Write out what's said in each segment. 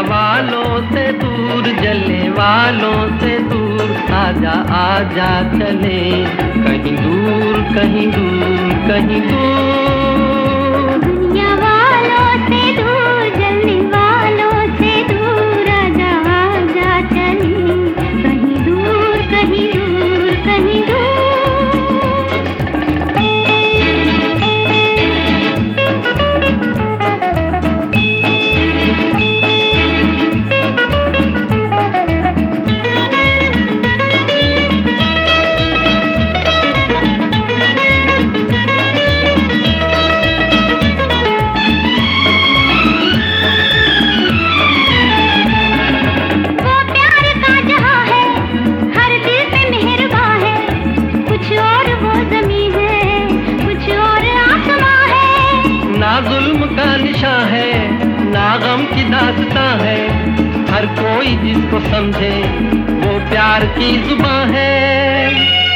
वालों से दूर, जलने वालों से दूर, आजा आजा चले। कहीं दूर कहीं दूर कहीं दूर। निशा है ना गम की दास्ता है। हर कोई जिसको समझे, वो प्यार की जुबा है।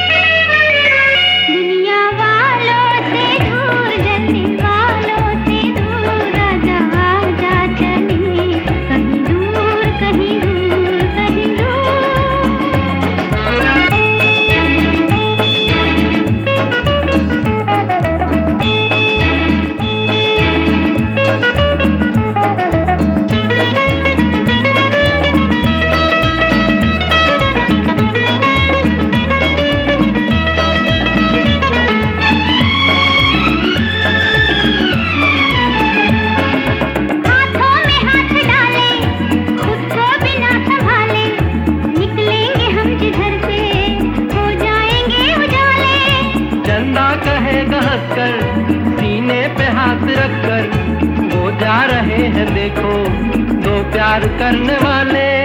हंसकर सीने पे हाथ रखकर वो जा रहे हैं देखो दो प्यार करने वाले।